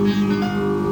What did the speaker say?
Música